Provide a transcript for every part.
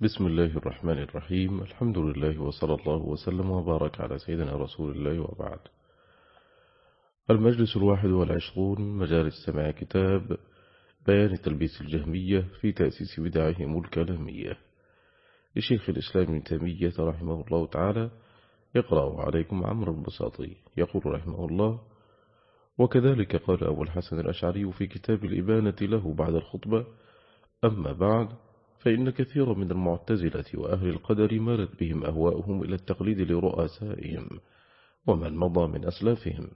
بسم الله الرحمن الرحيم. الحمد لله وصلى الله وسلم وبارك على سيدنا رسول الله وبعد. المجلس الواحد والعشرون مجالس سماع كتاب بيان تلبيس الجهمية في تأسيس بدعهم الكلامية. لشيخ الإسلام ابن تيمية رحمه الله تعالى يقرأ عليكم عمرو البساطي يقول رحمه الله وكذلك قال أبو الحسن الأشعري في كتاب الإبانة له بعد الخطبة أما بعد فإن كثيرا من المعتزلة وأهل القدر مالت بهم أهواؤهم إلى التقليد لرؤسائهم ومن مضى من أسلافهم.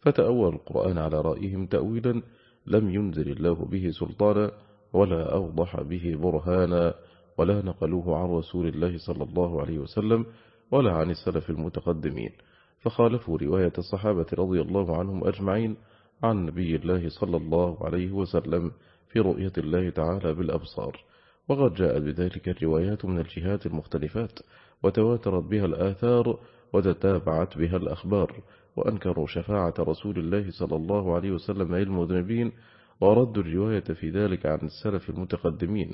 فتأول القرآن على رأيهم تأويلا لم ينزل الله به سلطانا ولا أوضح به برهانا ولا نقلوه عن رسول الله صلى الله عليه وسلم ولا عن السلف المتقدمين. فخالفوا رواية الصحابة رضي الله عنهم أجمعين عن نبي الله صلى الله عليه وسلم في رؤية الله تعالى بالأبصار. وقد جاءت بذلك الروايات من الجهات المختلفات وتواترت بها الآثار وتتابعت بها الأخبار وأنكروا شفاعة رسول الله صلى الله عليه وسلم المذنبين وردوا الرواية في ذلك عن السلف المتقدمين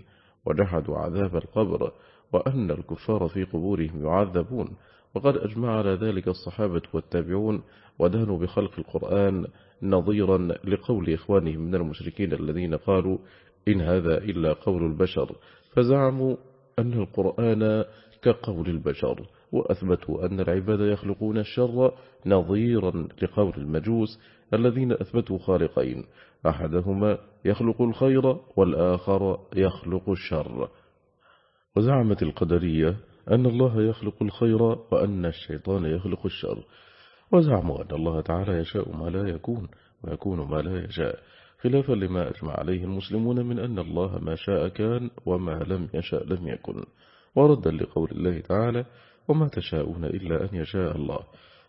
وجحدوا عذاب القبر وأن الكفار في قبورهم يعذبون وقد أجمع على ذلك الصحابة والتابعون ودهنوا بخلق القرآن نظيرا لقول إخوانهم من المشركين الذين قالوا إن هذا إلا قول البشر فزعموا أن القرآن كقول البشر وأثبتوا أن العباد يخلقون الشر نظيرا لقول المجوس الذين أثبتوا خالقين. أحدهما يخلق الخير والآخر يخلق الشر. وزعمت القدرية أن الله يخلق الخير وأن الشيطان يخلق الشر. وزعموا أن الله تعالى يشاء ما لا يكون ويكون ما لا يشاء. خلافا لما أجمع عليه المسلمون من أن الله ما شاء كان وما لم يشاء لم يكن. وردا لقول الله تعالى وما تشاءون إلا أن يشاء الله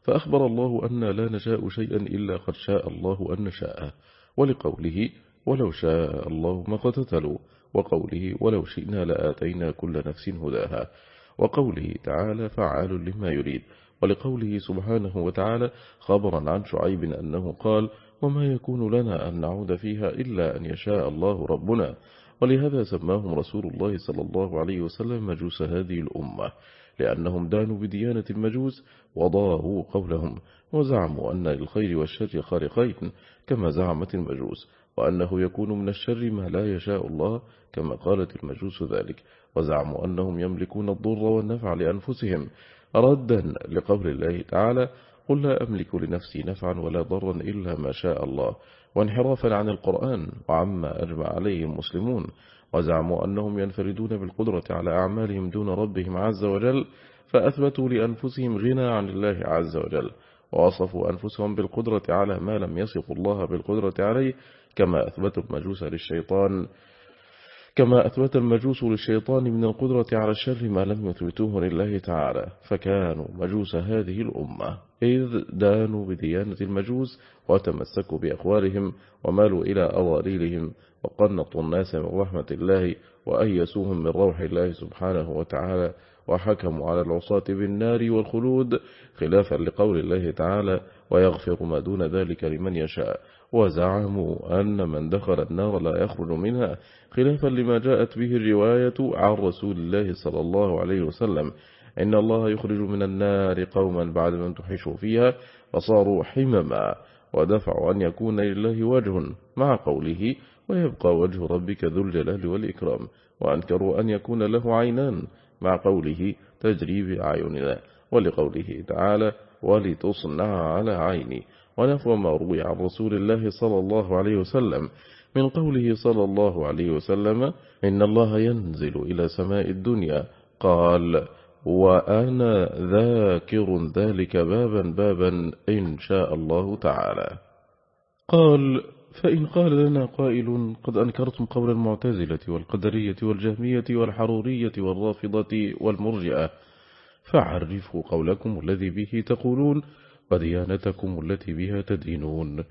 فأخبر الله أن لا نشاء شيئا إلا قد شاء الله أن نشاءه ولقوله ولو شاء الله ما قتتلوا وقوله ولو شئنا لآتينا كل نفس هداها وقوله تعالى فعال لما يريد ولقوله سبحانه وتعالى خبرا عن شعيب أنه قال وما يكون لنا أن نعود فيها إلا أن يشاء الله ربنا. ولهذا سماهم رسول الله صلى الله عليه وسلم مجوس هذه الأمة لأنهم دانوا بديانة المجوس وضاهوا قولهم وزعموا أن للخير والشر خارقين كما زعمت المجوس وأنه يكون من الشر ما لا يشاء الله كما قالت المجوس ذلك وزعموا أنهم يملكون الضر والنفع لأنفسهم. ردا لقول الله تعالى قل لا أملك لنفسي نفعا ولا ضرا إلا ما شاء الله. وانحرافا عن القرآن وعما أجمع عليه المسلمون وزعموا أنهم ينفردون بالقدرة على أعمالهم دون ربهم عز وجل فأثبتوا لأنفسهم غنى عن الله عز وجل. ووصفوا أنفسهم بالقدرة على ما لم يصف الله بالقدرة عليه كما أثبتوا المجوس للشيطان. كما أثبت المجوس للشيطان من القدرة على الشر ما لم يثبتوه لله تعالى فكانوا مجوس هذه الأمة. إذ دانوا بديانة المجوس وتمسكوا بأقوالهم ومالوا إلى أضاليلهم وقنطوا الناس من رحمة الله وأيسوهم من روح الله سبحانه وتعالى وحكموا على العصاة بالنار والخلود خلافا لقول الله تعالى ويغفر ما دون ذلك لمن يشاء وزعموا أن من دخل النار لا يخرج منها خلافا لما جاءت به الرواية عن رسول الله صلى الله عليه وسلم. إن الله يخرج من النار قوما بعد من تحشوا فيها فصاروا حمما ودفعوا أن يكون لله وجه مع قوله ويبقى وجه ربك ذو الجلال والإكرام وأنكروا أن يكون له عينان مع قوله تجري بأعيننا ولقوله تعالى ولتصنع على عيني. ونفو ما روي عن رسول الله صلى الله عليه وسلم من قوله صلى الله عليه وسلم إن الله ينزل إلى سماء الدنيا. قال وأنا ذاكر ذلك بابا بابا إن شاء الله تعالى. قال فإن قال لنا قائل قد أنكرتم قول المعتزلة والقدرية والجهمية والحرورية والرافضة والمرجئة. فعرفوا قولكم الذي به تقولون. وديانتكم التي بها تدينون.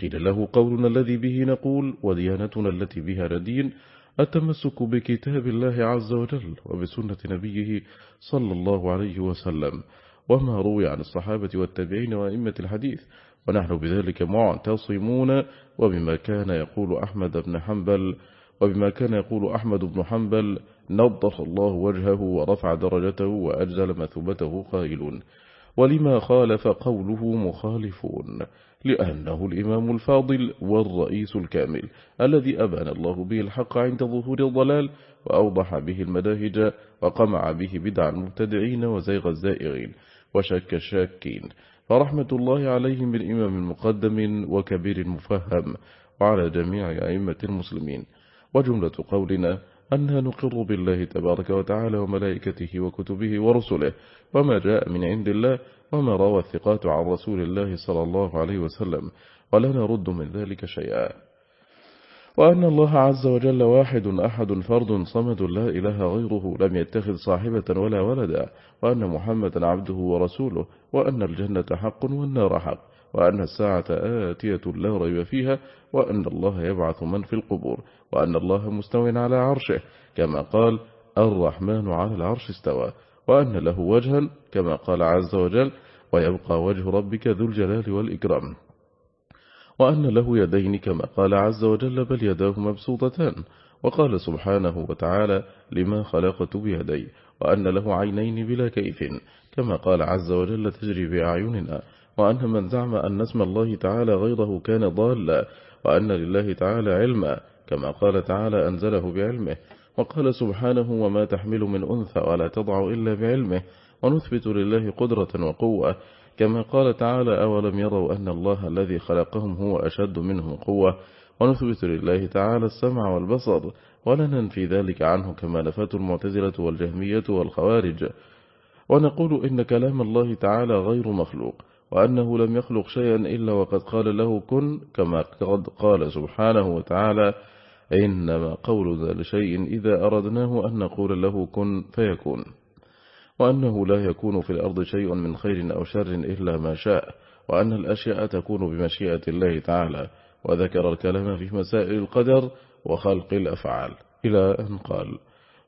قيل له قولنا الذي به نقول وديانتنا التي بها ندين التمسك بكتاب الله عز وجل وبسنة نبيه صلى الله عليه وسلم. وما روي عن الصحابة والتابعين وأئمة الحديث ونحن بذلك معتصمون وبما كان يقول أحمد بن حنبل وبما كان يقول أحمد بن حنبل نضر الله وجهه ورفع درجته وأجزل مثوبته قائلون. ولما خالف قوله مخالفون لأنه الإمام الفاضل والرئيس الكامل الذي أبان الله به الحق عند ظهور الضلال وأوضح به المداهج وقمع به بدع المبتدعين وزيغ الزائغين وشك الشاكين. فرحمة الله عليهم بالإمام المقدم وكبير المفهم وعلى جميع أئمة المسلمين. وجملة قولنا أنها نقر بالله تبارك وتعالى وملائكته وكتبه ورسله وما جاء من عند الله وما روى الثقات عن رسول الله صلى الله عليه وسلم ولا نرد من ذلك شيئا. وأن الله عز وجل واحد أحد فرد صمد لا إله غيره لم يتخذ صاحبة ولا ولدا وأن محمد عبده ورسوله وأن الجنة حق والنار حق. وأن الساعة آتية لا ريب فيها وأن الله يبعث من في القبور وأن الله مستوى على عرشه كما قال الرحمن على العرش استوى وأن له وجها كما قال عز وجل ويبقى وجه ربك ذو الجلال والإكرام وأن له يدين كما قال عز وجل بل يداه مبسوطتان وقال سبحانه وتعالى لما خلقت بيدي وأن له عينين بلا كيف كما قال عز وجل تجري بأعيننا وأن من زعم أن اسم الله تعالى غيره كان ضالا وأن لله تعالى علما كما قال تعالى أنزله بعلمه وقال سبحانه وما تحمل من أنثى ولا تضع إلا بعلمه ونثبت لله قدرة وقوة. كما قال تعالى أولم يروا أن الله الذي خلقهم هو أشد منهم قوة ونثبت لله تعالى السمع والبصر ولا ننفي ذلك عنه كما نفت المعتزلة والجهمية والخوارج. ونقول إن كلام الله تعالى غير مخلوق. وأنه لم يخلق شيئا إلا وقد قال له كن كما قد قال سبحانه وتعالى إنما قول ذا لشيء إذا أردناه أن نقول له كن فيكون. وأنه لا يكون في الأرض شيء من خير أو شر إلا ما شاء وأن الأشياء تكون بمشيئة الله تعالى وذكر الكلام في مسائل القدر وخلق الأفعال. إلى أن قال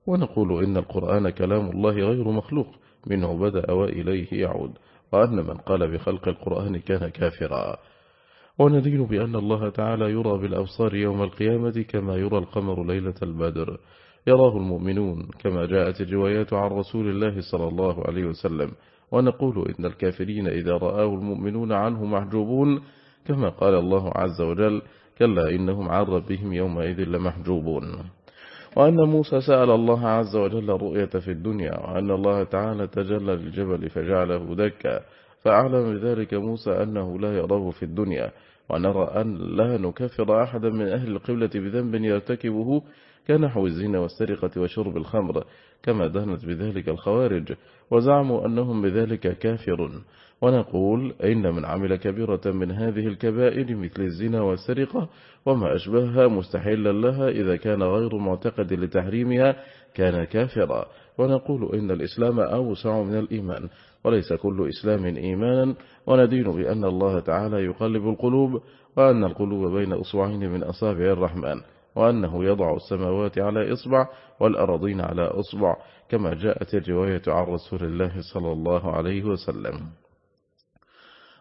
ونقول إن القرآن كلام الله غير مخلوق منه بدأ وإليه يعود. وأن من قال بخلق القرآن كان كافرا. وندين بأن الله تعالى يرى بالأبصار يوم القيامة كما يرى القمر ليلة البدر. يراه المؤمنون كما جاءت الروايات عن رسول الله صلى الله عليه وسلم. ونقول إن الكافرين إذا رآه المؤمنون عنه محجوبون كما قال الله عز وجل كلا إنهم عن ربهم يومئذ لمحجوبون. وأن موسى سأل الله عز وجل الرؤية في الدنيا وأن الله تعالى تجلى للجبل فجعله دكا. فأعلم بذلك موسى أنه لا يراه في الدنيا ونرى أن لا نكفر أحدا من أهل القبلة بذنب يرتكبه كنحو الزنا والسرقة وشرب الخمر كما دهنت بذلك الخوارج وزعموا أنهم بذلك كافر ونقول إن من عمل كبيرة من هذه الكبائر مثل الزنا والسرقة وما أشبهها مستحيلا لها إذا كان غير معتقد لتحريمها كان كافرا. ونقول إن الإسلام أوسع من الإيمان وليس كل إسلام إيمانا. وندين بأن الله تعالى يقلب القلوب وأن القلوب بين أصبعين من أصابع الرحمن وأنه يضع السماوات على إصبع والأراضين على أصبع كما جاءت الرواية عن رسول الله صلى الله عليه وسلم.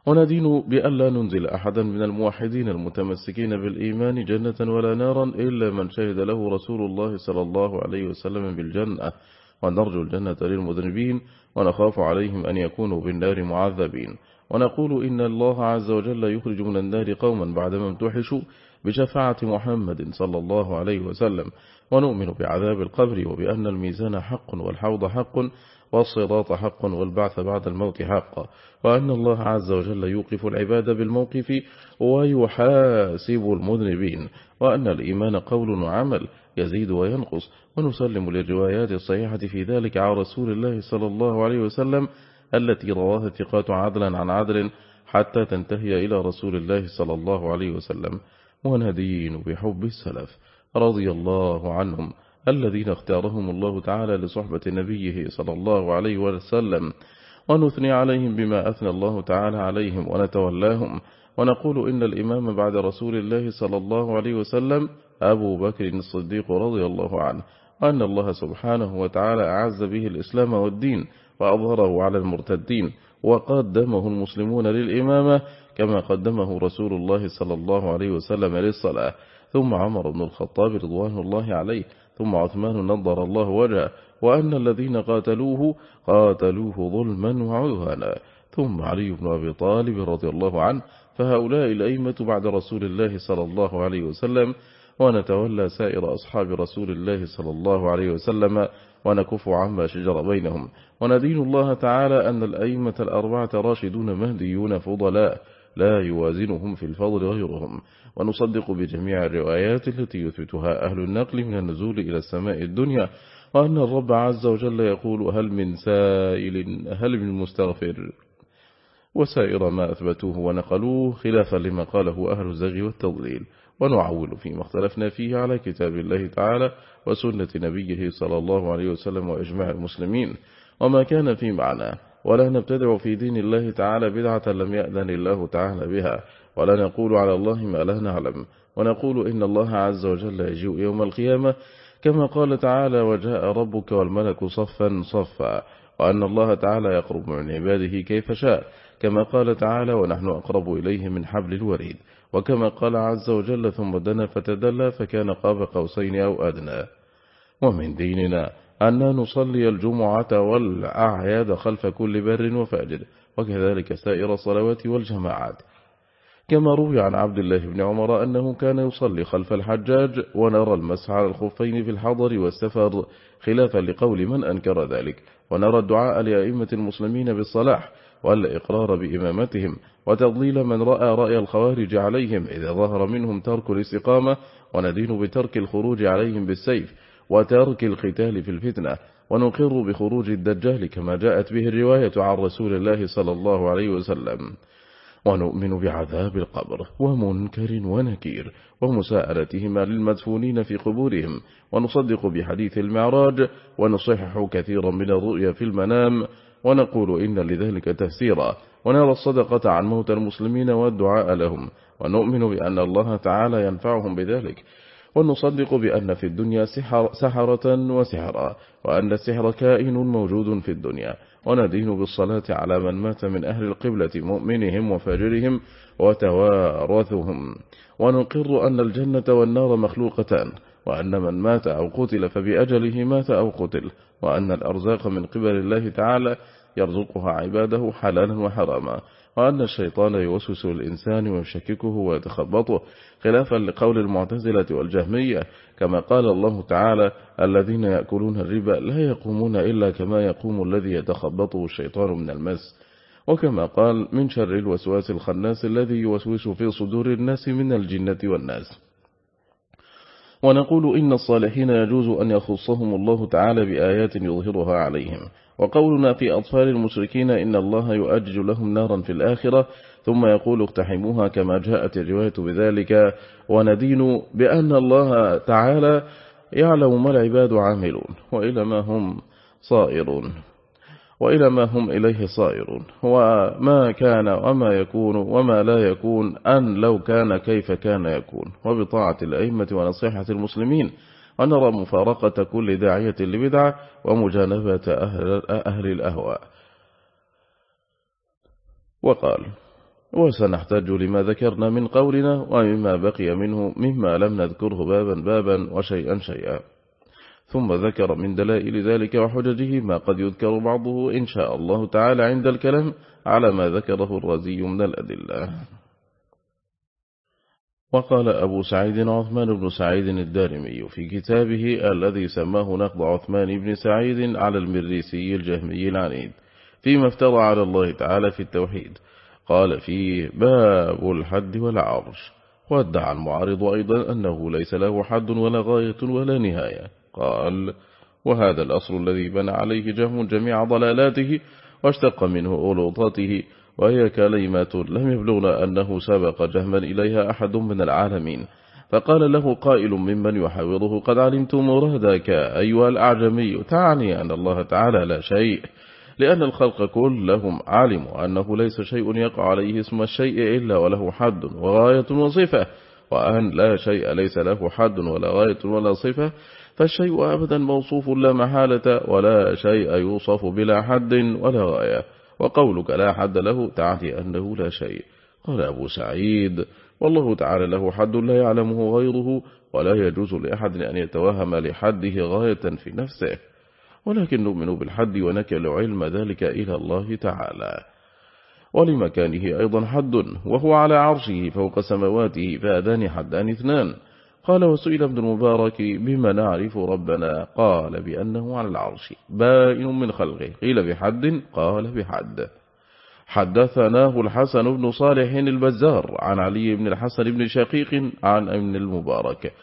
وندين بأن لا ننزل أحدا من الموحدين المتمسكين بالإيمان جنة ولا نارا إلا من شهد له رسول الله صلى الله عليه وسلم بالجنة. ونرجو الجنة للمذنبين ونخاف عليهم أن يكونوا بالنار معذبين. ونقول إن الله عز وجل يخرج من النار قوما بعدما امتحشوا بشفاعة محمد صلى الله عليه وسلم. ونؤمن بعذاب القبر وبأن الميزان حق والحوض حق. والصراط حق والبعث بعد الموت حق. وأن الله عز وجل يوقف العباد بالموقف ويحاسب المذنبين. وأن الإيمان قول وعمل يزيد وينقص. ونسلم للروايات الصحيحة في ذلك على رسول الله صلى الله عليه وسلم التي رواها الثقات عدلا عن عدل حتى تنتهي إلى رسول الله صلى الله عليه وسلم. وندين بحب السلف رضي الله عنهم. الذين اختارهم الله تعالى لصحبة نبيه صلى الله عليه وسلم ونثني عليهم بما أثنى الله تعالى عليهم ونتولاهم. ونقول إن الإمام بعد رسول الله صلى الله عليه وسلم أبو بكر الصديق رضي الله عنه وأن الله سبحانه وتعالى أعز به الإسلام والدين وأظهره على المرتدين وقدمه المسلمون للإمامة كما قدمه رسول الله صلى الله عليه وسلم للصلاة. ثم عمر بن الخطاب رضوان الله عليه ثم عثمان نظر الله وجهه وأن الذين قاتلوه قاتلوه ظلما وعدوانا. ثم علي بن أبي طالب رضي الله عنه فهؤلاء الأئمة بعد رسول الله صلى الله عليه وسلم ونتولى سائر أصحاب رسول الله صلى الله عليه وسلم ونكف عما شجر بينهم. وندين الله تعالى أن الأئمة الأربعة راشدون مهديون فضلاء. لا يوازنهم في الفضل غيرهم. ونصدق بجميع الروايات التي يثبتها أهل النقل من النزول إلى السماء الدنيا وأن الرب عز وجل يقول هل من سائل هل من مستغفر؟ وسائر ما أثبتوه ونقلوه خلافا لما قاله أهل الزغ والتضليل. ونعول فيما اختلفنا فيه على كتاب الله تعالى وسنة نبيه صلى الله عليه وسلم وإجماع المسلمين. وما كان في معنى ولا نبتدع في دين الله تعالى بدعة لم يأذن الله تعالى بها ولا نقول على الله ما لا نعلم ونقول إن الله عز وجل يجيء يوم القيامة كما قال تعالى وجاء ربك والملك صفا صفا وأن الله تعالى يقرب من عباده كيف شاء كما قال تعالى ونحن أقرب إليه من حبل الوريد وكما قال عز وجل ثم دنا فتدلى فكان قاب قوسين أو أدنى ومن ديننا أن نصلي الجمعة والأعياد خلف كل بر وفاجر وكذلك سائر الصلوات والجماعات. كما روي عن عبد الله بن عمر أنه كان يصلي خلف الحجاج ونرى المسح على الخفين في الحضر والسفر خلافا لقول من أنكر ذلك. ونرى الدعاء لأئمة المسلمين بالصلاح والإقرار بإمامتهم وتضليل من رأى رأي الخوارج عليهم إذا ظهر منهم ترك الاستقامة وندين بترك الخروج عليهم بالسيف وترك القتال في الفتنة. ونقر بخروج الدجال كما جاءت به الرواية عن رسول الله صلى الله عليه وسلم. ونؤمن بعذاب القبر ومنكر ونكير ومساءلتهما للمدفونين في قبورهم. ونصدق بحديث المعراج. ونصحح كثيرا من الرؤيا في المنام. ونقول إن لذلك تفسيرا. ونرى الصدقة عن موت المسلمين والدعاء لهم. ونؤمن بأن الله تعالى ينفعهم بذلك. ونصدق بأن في الدنيا سحر سحرة وسحرا وأن السحر كائن موجود في الدنيا. وندين بالصلاة على من مات من أهل القبلة مؤمنهم وفاجرهم وتوارثهم. ونقر أن الجنة والنار مخلوقتان وأن من مات أو قتل فبأجله مات أو قتل وأن الأرزاق من قبل الله تعالى يرزقها عباده حلالا وحراما. وأن الشيطان يوسوس الإنسان ويشككه ويتخبطه خلافا لقول المعتزلة والجهمية كما قال الله تعالى الذين يأكلون الربا لا يقومون إلا كما يقوم الذي يتخبطه الشيطان من المس. وكما قال من شر الوسواس الخناس الذي يوسوس في صدور الناس من الجنة والناس. ونقول إن الصالحين يجوز أن يخصهم الله تعالى بآيات يظهرها عليهم. وقولنا في أطفال المشركين إن الله يؤجج لهم نارا في الآخرة ثم يقول اقتحموها كما جاءت الرواية بذلك. وندين بأن الله تعالى يعلم ما العباد عاملون وإلى ما هم صائرون. وإلى ما هم إليه صائرون. وما كان وما يكون وما لا يكون أن لو كان كيف كان يكون. وبطاعة الأئمة ونصيحة المسلمين. ونرى مفارقة كل داعية لبدعة ومجانبة أهل, أهل الأهواء. وقال وسنحتاج لما ذكرنا من قولنا ومما بقي منه مما لم نذكره بابا بابا وشيئا شيئا. ثم ذكر من دلائل ذلك وحججه ما قد يذكر بعضه إن شاء الله تعالى عند الكلام على ما ذكره الرزي من الأدلة. وقال أبو سعيد عثمان بن سعيد الدارمي في كتابه الذي سماه نقض عثمان بن سعيد على المريسي الجهمي العنيد فيما افترى على الله تعالى في التوحيد. قال فيه باب الحد والعرش وادعى المعارض أيضا أنه ليس له حد ولا غاية ولا نهاية. قال وهذا الأصل الذي بنى عليه جهم جميع ضلالاته واشتق منه ألوطاته وهي كلمات لم يبلغنا أنه سبق جهما إليها أحد من العالمين. فقال له قائل ممن يحاوره قد علمت مرادك أيها الأعجمي تعني أن الله تعالى لا شيء لأن الخلق كلهم علموا أنه ليس شيء يقع عليه اسم الشيء إلا وله حد وغاية وصفة وأن لا شيء ليس له حد ولا غاية ولا صفة فالشيء أبدا موصوف لا محالة ولا شيء يوصف بلا حد ولا غاية وقولك لا حد له تعني أنه لا شيء. قال أبو سعيد والله تعالى له حد لا يعلمه غيره ولا يجوز لأحد أن يتوهم لحده غاية في نفسه. ولكن نؤمن بالحد ونكل علم ذلك إلى الله تعالى. ولمكانه أيضا حد وهو على عرشه فوق سمواته فأذان حدان اثنان. قال وسئل ابن المبارك بما نعرف ربنا؟ قال بأنه على العرش بائن من خلقه. قيل بحد؟ قال بحد. حدثناه الحسن بن صالح البزار عن علي بن الحسن بن شقيق عن ابن المبارك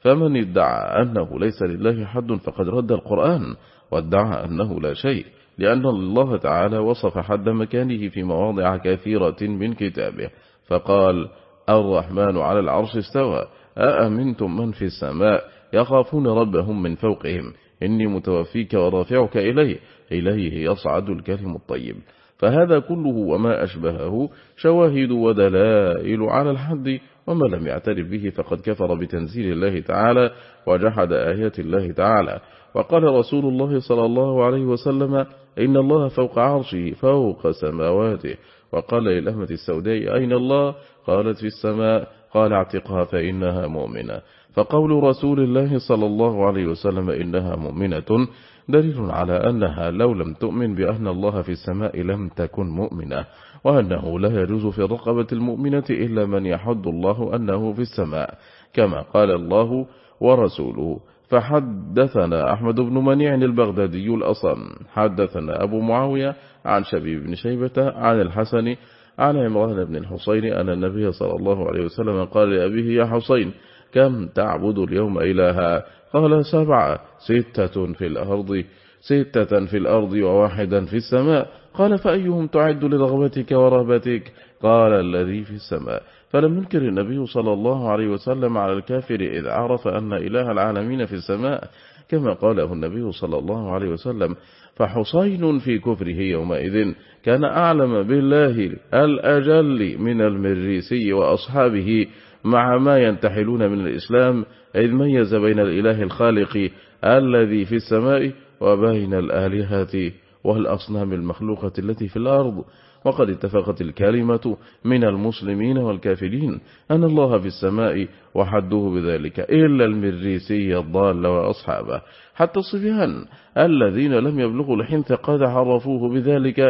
فمن ادعى أنه ليس لله حد فقد رد القرآن وادعى أنه لا شيء لأن الله تعالى وصف حد مكانه في مواضع كثيرة من كتابه فقال الرحمن على العرش استوى أأمنتم من في السماء؟ يخافون ربهم من فوقهم. إني متوفيك ورافعك إليه. إليه يصعد الكلم الطيب. فهذا كله وما أشبهه شواهد ودلائل على الحد وما لم يعترف به فقد كفر بتنزيل الله تعالى وجحد آيات الله تعالى. وقال رسول الله صلى الله عليه وسلم إن الله فوق عرشه فوق سماواته. وقال للأمة السوداء أين الله؟ قالت في السماء. قال اعتقها فإنها مؤمنة. فقول رسول الله صلى الله عليه وسلم إنها مؤمنة دليل على أنها لو لم تؤمن بأن الله في السماء لم تكن مؤمنة وأنه لا يجوز في الرقبة المؤمنة إلا من يحد الله أنه في السماء كما قال الله ورسوله فحدثنا أحمد بن منيع البغدادي الأصم حدثنا أبو معاوية عن شبيب بن شيبة عن الحسن عن عمران بن الحسين أن النبي صلى الله عليه وسلم. قال لأبيه يا حسين كم تعبد اليوم إلها؟ قال سبعة ستة في الأرض ستة في الأرض وواحدا في السماء. قال فأيهم تعد لرغبتك ورهبتك؟ قال الذي في السماء. فلم ينكر النبي صلى الله عليه وسلم على الكافر إذ عرف أن إله العالمين في السماء. كما قاله النبي صلى الله عليه وسلم فحصين في كفره يومئذ كان أعلم بالله الأجل من المريسي وأصحابه مع ما ينتحلون من الإسلام إذ ميز بين الإله الخالق الذي في السماء وبين الآلهة والأصنام المخلوقة التي في الأرض. وقد اتفقت الكلمة من المسلمين والكافرين أن الله في السماء وحده بذلك إلا المريسي الضال وأصحابه. حتى الصبيان الذين لم يبلغوا الحنث قد عرفوه بذلك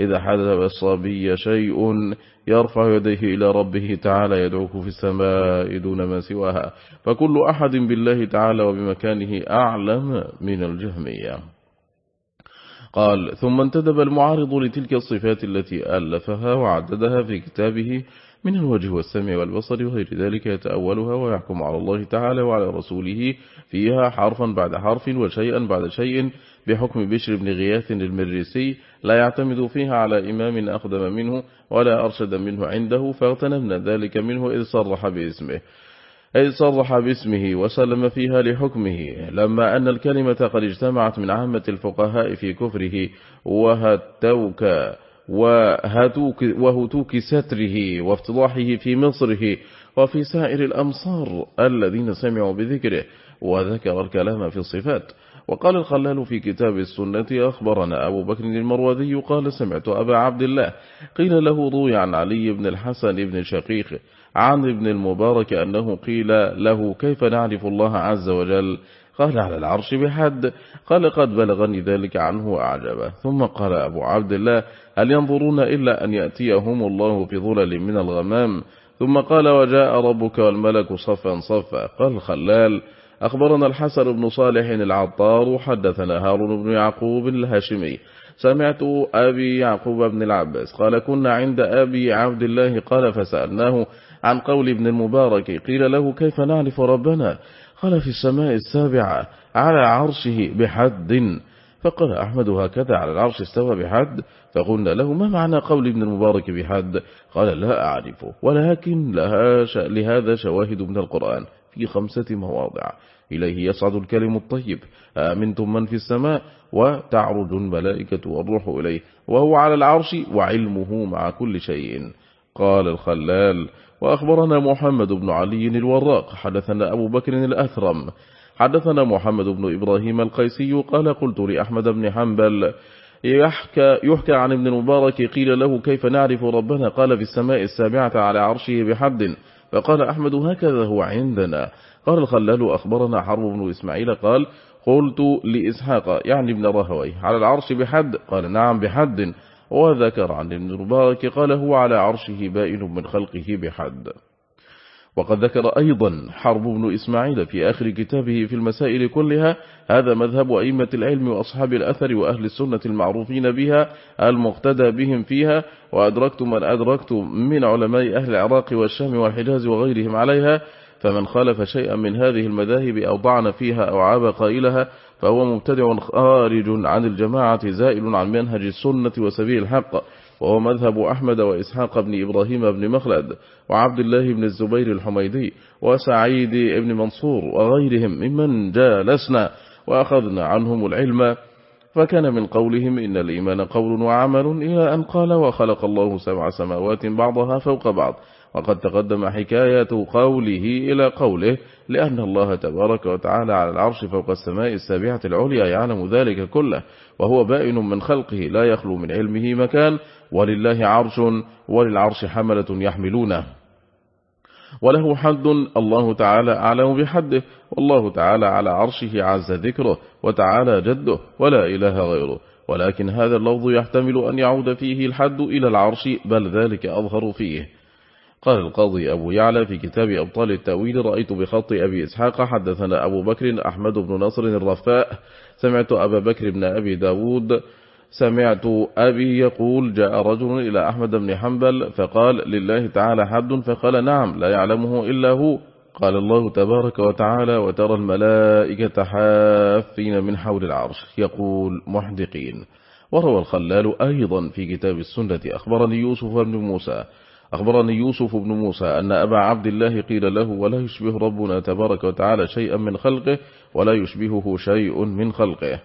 إذا حدث الصبي شيء يرفع يديه إلى ربه تعالى يدعوك في السماء دون ما سواها. فكل أحد بالله تعالى وبمكانه أعلم من الجهمية. قال ثم انتدب المعارض لتلك الصفات التي ألفها وعددها في كتابه من الوجه والسمع والبصر وغير ذلك يتأولها ويحكم على الله تعالى وعلى رسوله فيها حرفا بعد حرف وشيئا بعد شيء بحكم بشر بن غياث المريسي لا يعتمد فيها على إمام أقدم منه ولا أرشد منه عنده فاغتنمنا ذلك منه إذ صرح باسمه. أي صرح باسمه وسلم فيها لحكمه لما أن الكلمة قد اجتمعت من عامة الفقهاء في كفره وهتوك وهتوك, وهتوك ستره وافتضاحه في مصره وفي سائر الأمصار الذين سمعوا بذكره وذكر الكلام في الصفات. وقال الخلال في كتاب السنة أخبرنا أبو بكر المروذي قال سمعت أبا عبد الله قيل له روي عن علي بن الحسن بن شقيق عن ابن المبارك أنه قيل له كيف نعرف الله عز وجل؟ قال على العرش بحد. قال قد بلغني ذلك عنه وأعجبه. ثم قال أبو عبد الله هل ينظرون إلا أن يأتيهم الله في ظلل من الغمام؟ ثم قال وجاء ربك والملك صفا صفا. قال الخلال أخبرنا الحسن بن صالح العطار حدثنا هارون بن يعقوب الهاشمي. سمعت أبي يعقوب بن العباس قال كنا عند أبي عبد الله قال فسألناه عن قول ابن المبارك قيل له كيف نعرف ربنا؟ قال في السماء السابعة على عرشه بحد. فقال أحمد هكذا على العرش استوى بحد؟ فقلنا له ما معنى قول ابن المبارك بحد؟ قال لا أعرفه ولكن لها لهذا شواهد من القرآن في خمسة مواضع. إليه يصعد الكلم الطيب آمنتم من في السماء وتعرج الملائكة والروح إليه وهو على العرش وعلمه مع كل شيء. قال الخلال وأخبرنا محمد بن علي الوراق حدثنا أبو بكر الأثرم. حدثنا محمد بن إبراهيم القيسي قال قلت لأحمد بن حنبل يحكى, يحكى عن ابن المبارك قيل له كيف نعرف ربنا؟ قال في السماء السابعة على عرشه بحد. فقال أحمد هكذا هو عندنا. قال الخلال أخبرنا حرب بن إسماعيل قال قلت لإسحاق يعني ابن رهوي على العرش بحد. قال نعم بحد. وذكر عن ابن المبارك قال هو على عرشه بائن من خلقه بحد. وقد ذكر أيضا حرب بن إسماعيل في آخر كتابه في المسائل كلها هذا مذهب أئمة العلم وأصحاب الأثر وأهل السنة المعروفين بها المقتدى بهم فيها وأدركت من أدركت من علماء أهل العراق والشام والحجاز وغيرهم عليها فمن خالف شيئا من هذه المذاهب أو ضعن فيها أو عاب قائلها فهو مبتدع خارج عن الجماعة زائل عن منهج السنة وسبيل الحق وهو مذهب أحمد وإسحاق بن إبراهيم بن مخلد وعبد الله بن الزبير الحميدي وسعيد بن منصور وغيرهم ممن جالسنا وأخذنا عنهم العلم. فكان من قولهم إن الإيمان قول وعمل إلى أن قال وخلق الله سبع سماوات بعضها فوق بعض. وقد تقدم حكاية قوله إلى قوله لأن الله تبارك وتعالى على العرش فوق السماء السابعة العليا يعلم ذلك كله وهو بائن من خلقه لا يخلو من علمه مكان ولله عرش وللعرش حملة يحملونه. وله حد الله تعالى أعلم بحده والله تعالى على عرشه عز ذكره وتعالى جده ولا إله غيره. ولكن هذا اللفظ يحتمل أن يعود فيه الحد إلى العرش بل ذلك أظهر فيه. قال القاضي أبو يعلى في كتاب أبطال التأويل رأيت بخط أبي إسحاق حدثنا أبو بكر أحمد بن نصر الرفاء سمعت أبا بكر بن أبي داود سمعت أبي يقول جاء رجل إلى أحمد بن حنبل فقال لله تعالى حد؟ فقال نعم لا يعلمه إلا هو. قال الله تبارك وتعالى وترى الملائكة حافين من حول العرش يقول محدقين. وروى الخلال أيضا في كتاب السنة أخبرني يوسف بن موسى أخبرني يوسف بن موسى أن أبا عبد الله قيل له ولا يشبه ربنا تبارك وتعالى شيئا من خلقه ولا يشبهه شيء من خلقه.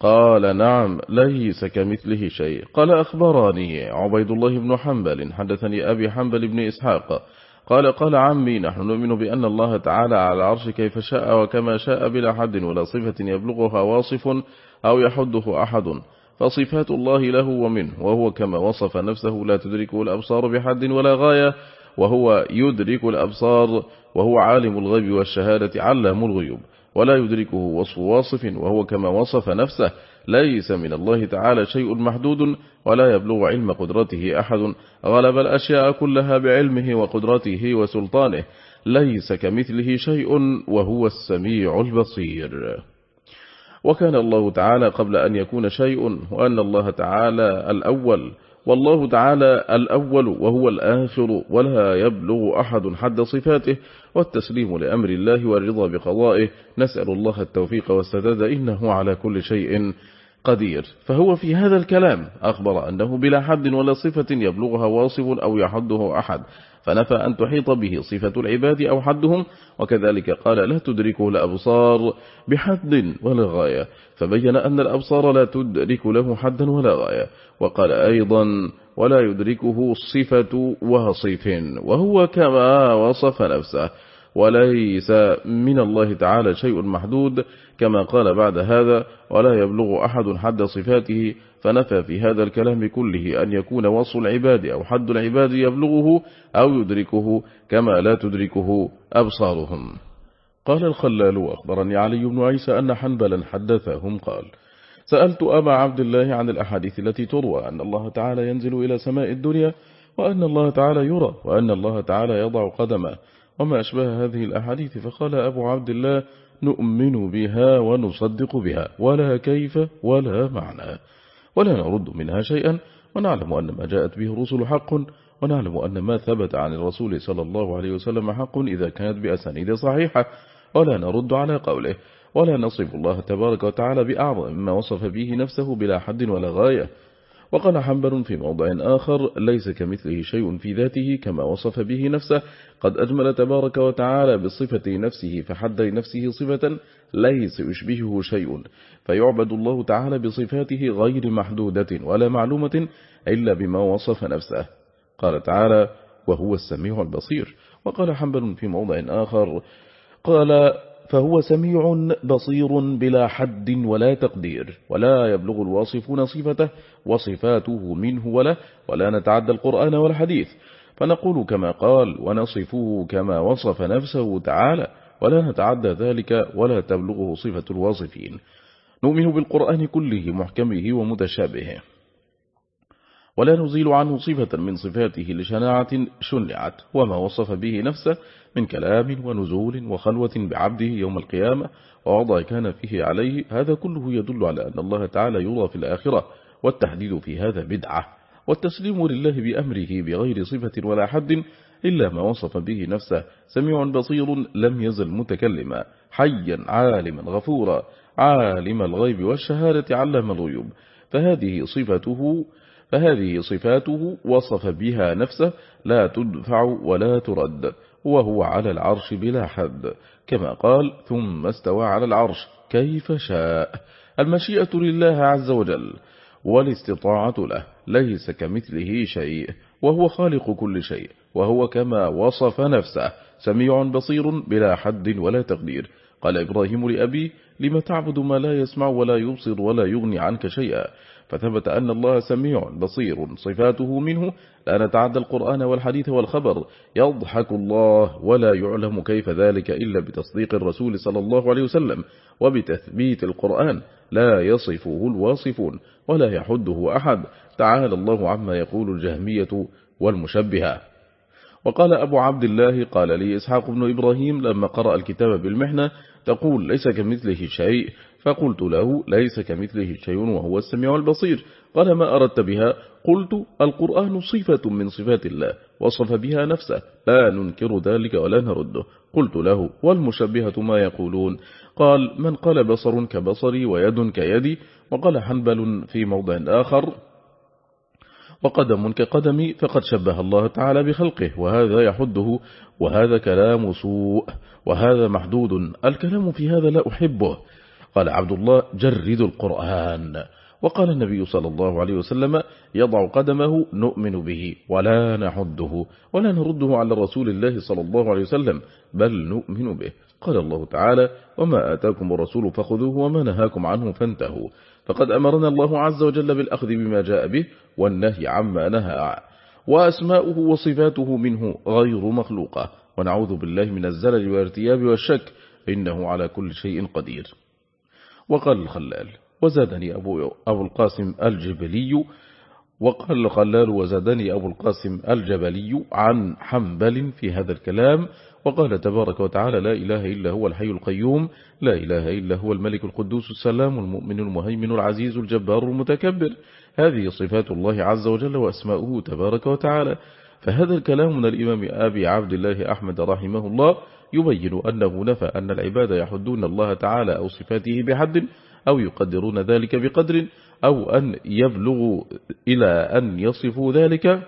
قال نعم ليس كمثله شيء. قال أخبرني عبيد الله بن حنبل حدثني أبي حنبل بن إسحاق. قال قال عمي نحن نؤمن بأن الله تعالى على العرش كيف شاء وكما شاء بلا حد ولا صفة يبلغها واصف أو يحده أحد. فصفات الله له ومنه وهو كما وصف نفسه لا تدركه الأبصار بحد ولا غاية وهو يدرك الأبصار وهو عالم الغيب والشهادة علام الغيوب ولا يدركه وصف واصف وهو كما وصف نفسه ليس من الله تعالى شيء محدود ولا يبلغ علم قدرته أحد غلب الأشياء كلها بعلمه وقدرته وسلطانه ليس كمثله شيء وهو السميع البصير. وكان الله تعالى قبل أن يكون شيء وأن الله تعالى الأول. والله تعالى الأول وهو الآخر ولا يبلغ أحد حد صفاته. والتسليم لأمر الله والرضا بقضائه. نسأل الله التوفيق والسداد إنه على كل شيء قدير. فهو في هذا الكلام أخبر أنه بلا حد ولا صفة يبلغها واصف أو يحده أحد. فنفى أن تحيط به صفة العباد أو حدهم وكذلك قال لا تدركه الأبصار بحد ولا غاية فبين أن الأبصار لا تدرك له حدا ولا غاية وقال أيضا ولا يدركه صفة وصف وهو كما وصف نفسه. وليس من الله تعالى شيء محدود كما قال بعد هذا ولا يبلغ أحد حد صفاته فنفى في هذا الكلام كله أن يكون وصف العباد أو حد العباد يبلغه أو يدركه كما لا تدركه أبصارهم. قال الخلال وأخبرني علي بن عيسى أن حنبلا حدثهم قال سألت أبا عبد الله عن الأحاديث التي تروى أن الله تعالى ينزل إلى سماء الدنيا وأن الله تعالى يرى وأن الله تعالى يضع قدمه. وما أشبه هذه الأحاديث فقال أبو عبد الله نؤمن بها ونصدق بها ولا كيف ولا معنى. ولا نرد منها شيئا ونعلم أن ما جاءت به الرسل حق ونعلم أن ما ثبت عن الرسول صلى الله عليه وسلم حق إذا كانت بأسانيد صحيحة. ولا نرد على قوله ولا نصف الله تبارك وتعالى بأعظم ما وصف به نفسه بلا حد ولا غاية. وقال حنبل في موضع آخر ليس كمثله شيء في ذاته كما وصف به نفسه. قد أجمل تبارك وتعالى بصفة نفسه فحد لنفسه صفة ليس يشبهه شيء. فيعبد الله تعالى بصفاته غير محدودة ولا معلومة إلا بما وصف نفسه. قال تعالى وهو السميع البصير. وقال حنبل في موضع آخر قال فهو سميع بصير بلا حد ولا تقدير ولا يبلغ الواصفون صفته وصفاته منه ولا ولا نتعدى القرآن والحديث. فنقول كما قال ونصفه كما وصف نفسه تعالى ولا نتعدى ذلك ولا تبلغه صفة الواصفين. نؤمن بالقرآن كله محكمه ومتشابهه. ولا نزيل عنه صفة من صفاته لشناعة شنعت وما وصف به نفسه من كلام ونزول وخلوة بعبده يوم القيامة ووضع كان فيه عليه هذا كله يدل على أن الله تعالى يرى في الآخرة والتحديد في هذا بدعة والتسليم لله بأمره بغير صفة ولا حد إلا ما وصف به نفسه سميع بصير لم يزل متكلما حيا عالما غفورا عالم الغيب والشهادة علم الغيوب فهذه صفته فهذه صفاته وصف بها نفسه لا تدفع ولا ترد وهو على العرش بلا حد كما قال ثم استوى على العرش كيف شاء؟ المشيئة لله عز وجل والاستطاعة له ليس كمثله شيء وهو خالق كل شيء وهو كما وصف نفسه سميع بصير بلا حد ولا تقدير. قال إبراهيم لأبي لم تعبد ما لا يسمع ولا يبصر ولا يغني عنك شيئا؟ فثبت أن الله سميع بصير صفاته منه. لا نتعدى القرآن والحديث والخبر. يضحك الله ولا يعلم كيف ذلك إلا بتصديق الرسول صلى الله عليه وسلم وبتثبيت القرآن. لا يصفه الواصفون ولا يحده أحد. تعالى الله عما يقول الجهمية والمشبهة. وقال أبو عبد الله قال لي إسحاق بن إبراهيم لما قرأ الكتاب بالمحنة تقول ليس كمثله شيء. فقلت له ليس كمثله شيء وهو السميع البصير. قال ما أردت بها؟ قلت القرآن صفة من صفات الله وصف بها نفسه لا ننكر ذلك ولا نرده قلت له والمشبهة ما يقولون؟ قال من قال بصر كبصري ويد كيدي وقال حنبل في موضع آخر وقدم كقدمي فقد شبه الله تعالى بخلقه وهذا يحده وهذا كلام سوء وهذا محدود الكلام في هذا لا أحبه. قال عبد الله جرد القرآن. وقال النبي صلى الله عليه وسلم يضع قدمه نؤمن به ولا نحده ولا نرده على رسول الله صلى الله عليه وسلم بل نؤمن به. قال الله تعالى وما آتاكم الرسول فخذوه وما نهاكم عنه فانتهوا. فقد أمرنا الله عز وجل بالأخذ بما جاء به والنهي عما نهى. وأسماؤه وصفاته منه غير مخلوقة. ونعوذ بالله من الزلل والارتياب والشك إنه على كل شيء قدير. وقال الخلال وزادني أبو, أبو القاسم الجبلي وقال الخلال وزادني أبو القاسم الجبلي عن حنبل في هذا الكلام. وقال تبارك وتعالى لا إله إلا هو الحي القيوم لا إله إلا هو الملك القدوس السلام المؤمن المهيمن العزيز الجبار المتكبر. هذه صفات الله عز وجل وأسماؤه تبارك وتعالى. فهذا الكلام من الإمام أبي عبد الله أحمد رحمه الله يبين أنه نفى أن العباد يحدون الله تعالى أو صفاته بحد أو يقدرون ذلك بقدر أو أن يبلغوا إلى أن يصفوا ذلك.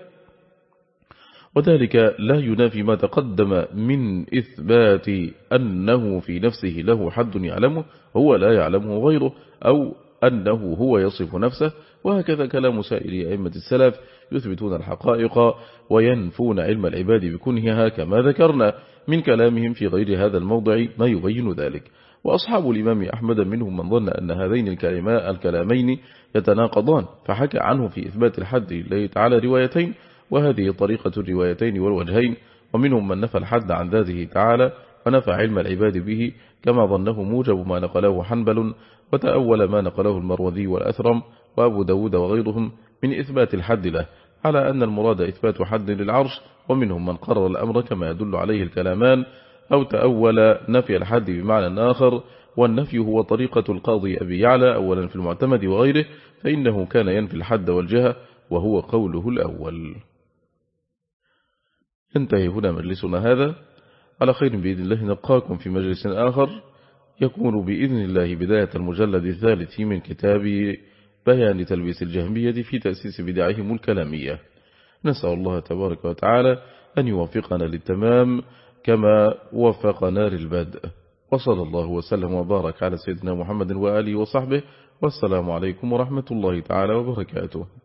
وذلك لا ينافي ما تقدم من إثبات أنه في نفسه له حد يعلمه هو لا يعلمه غيره أو أنه هو يصف نفسه. وهكذا كلام سائر أئمة السلف يثبتون الحقائق وينفون علم العباد بكنهها كما ذكرنا من كلامهم في غير هذا الموضع ما يبين ذلك. وأصحاب الإمام أحمد منهم من ظن أن هذين الكلامين يتناقضان فحكى عنه في إثبات الحد لله تعالى روايتين وهذه طريقة الروايتين والوجهين ومنهم من نفى الحد عن ذاته تعالى ونفى علم العباد به كما ظنه موجب ما نقله حنبل وتأول ما نقله المروذي والأثرم وأبو داود وغيرهم من إثبات الحد له. على أن المراد إثبات حد للعرش ومنهم من قرر الأمر كما يدل عليه الكلامان أو تأول نفي الحد بمعنى آخر والنفي هو طريقة القاضي أبي يعلى أولا في المعتمد وغيره فإنه كان ينفي الحد والجهة وهو قوله الأول. ينتهي هنا مجلسنا هذا. على خير بإذن الله نلقاكم في مجلس آخر يكون بإذن الله بداية المجلد الثالث من كتاب بيان تلبيس الجهمية في تأسيس بدعهم الكلامية. نسأل الله تبارك وتعالى أن يوفقنا للتمام كما وفقنا للبدء. وصلى الله وسلم وبارك على سيدنا محمد وآله وصحبه. والسلام عليكم ورحمة الله تعالى وبركاته.